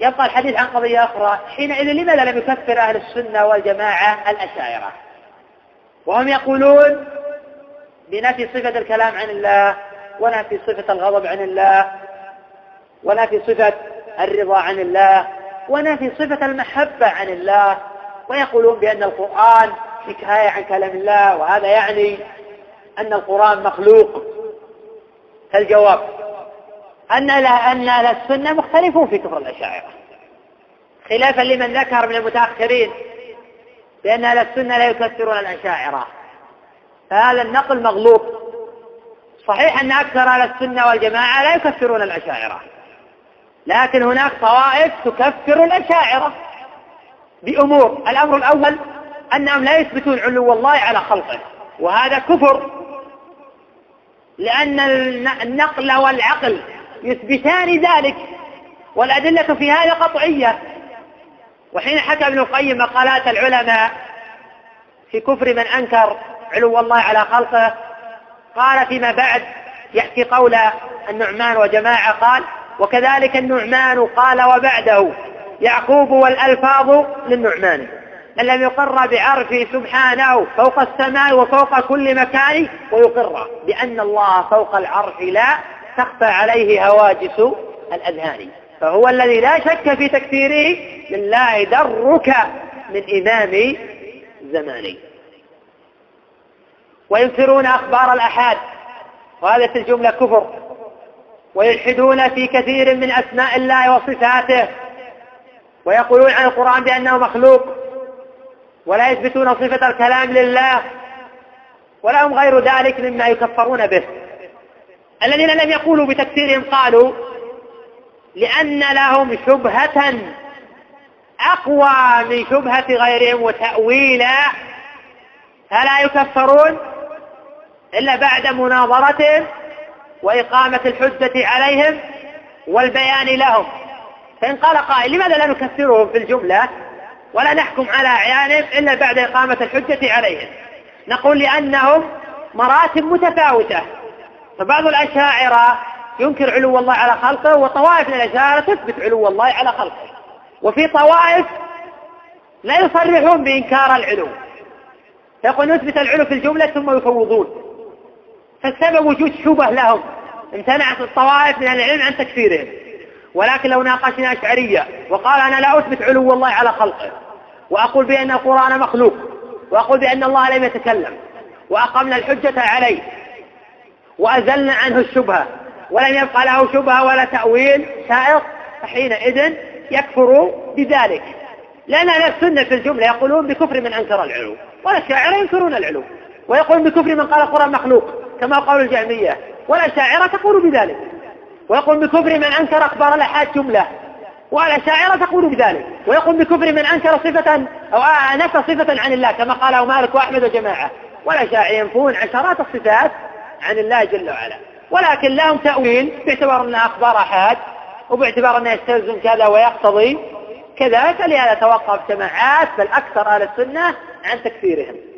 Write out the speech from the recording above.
يبقى الحديث عن قضية أخرى. حينئذ لماذا لم يكفر أهل السنة والجماعة الأشاعرة؟ وهم يقولون بنفي صفة الكلام عن الله ونفي صفة الغضب عن الله ونفي صفة الرضا عن الله ونفي صفة المحبة عن الله. ويقولون بأن القرآن حكاية عن كلام الله وهذا يعني أن القرآن مخلوق. فالجواب أن أن أهل السنة مختلفون في كفر الأشاعرة. خلافا لمن ذكر من المتأخرين بأن أهل السنة لا يكفرون الأشاعرة. فهذا النقل مغلوط صحيح أن أكثر أهل السنة والجماعة لا يكفرون الأشاعرة. لكن هناك طوائف تكفر الأشاعرة بأمور. الأمر الأول أنهم لا يثبتون علو الله على خلقه. وهذا كفر. لأن النقل والعقل يثبتان ذلك والأدلة في هذا قطعية. وحين حكى ابن القيم مقالات العلماء في كفر من أنكر علو الله على خلقه قال فيما بعد يحكي قول النعمان وجماعة قال وكذلك النعمان قال وبعده يعقوب والألفاظ للنعمان من لم يقر بعرفه سبحانه فوق السماء وفوق كل مكان ويقر بأن الله فوق العرش لا تخفى عليه هواجس الأذهان. فهو الذي لا شك في تكفيره لله درك من إمام زماني وينكرون أخبار الأحاد وهذه الجملة كفر. ويلحدون في كثير من أسماء الله وصفاته. ويقولون عن القرآن بأنه مخلوق ولا يثبتون صفة الكلام لله ولهم غير ذلك مما يكفرون به. الذين لم يقولوا بتكفيرهم قالوا لأن لهم شبهة أقوى من شبهة غيرهم وتأويلا فلا يكفرون إلا بعد مناظرتهم وإقامة الحجة عليهم والبيان لهم. فإن قال قائل لماذا لا نكفرهم في الجملة ولا نحكم على أعيانهم إلا بعد إقامة الحجة عليهم؟ نقول لأنهم مراتب متفاوتة. فبعض الأشاعرة ينكر علو الله على خلقه وطوائف من الأشاعرة تثبت علو الله على خلقه. وفي طوائف لا يصرحون بإنكار العلو. فيقول نثبت العلو في الجملة ثم يفوضون. فالسبب وجود شبه لهم. امتنعت الطوائف من العلم عن تكفيرهم. ولكن لو ناقشنا أشعرية وقال أنا لا أثبت علو الله على خلقه وأقول بأن القرآن مخلوق وأقول بأن الله لم يتكلم وأقمنا الحجة عليه وأزلنا عنه الشبهة. ولم يبقى له شبهة ولا تأويل سائق فحينئذ يكفر بذلك. لأن أهل السنة في الجملة يقولون بكفر من أنكر العلو والأشاعرة ينكرون العلو ويقولون بكفر من قال القرآن مخلوق كما قول الجهمية والأشاعرة تقول بذلك. ويقول بكفر من أنكر أخبار الأحاد جملة والأشاعرة تقول بذلك. ويقول بكفر من أنكر صفة أو نفى صفة عن الله كما قاله مالك وأحمد وجماعة والأشاعرة ينفون عشرات الصفات عن الله جل وعلا. ولكن لهم تأويل باعتبار أنها أخبار أحاد وباعتبار أنها يستلزم كذا ويقتضي كذا فلهذا توقف جماعات بل أكثر أهل السنة عن تكفيرهم.